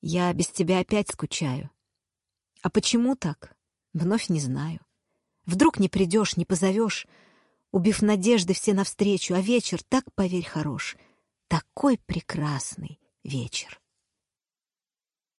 Я без тебя опять скучаю. А почему так? Вновь не знаю. Вдруг не придешь, не позовешь, убив надежды все навстречу, а вечер так, поверь, хорош, такой прекрасный вечер.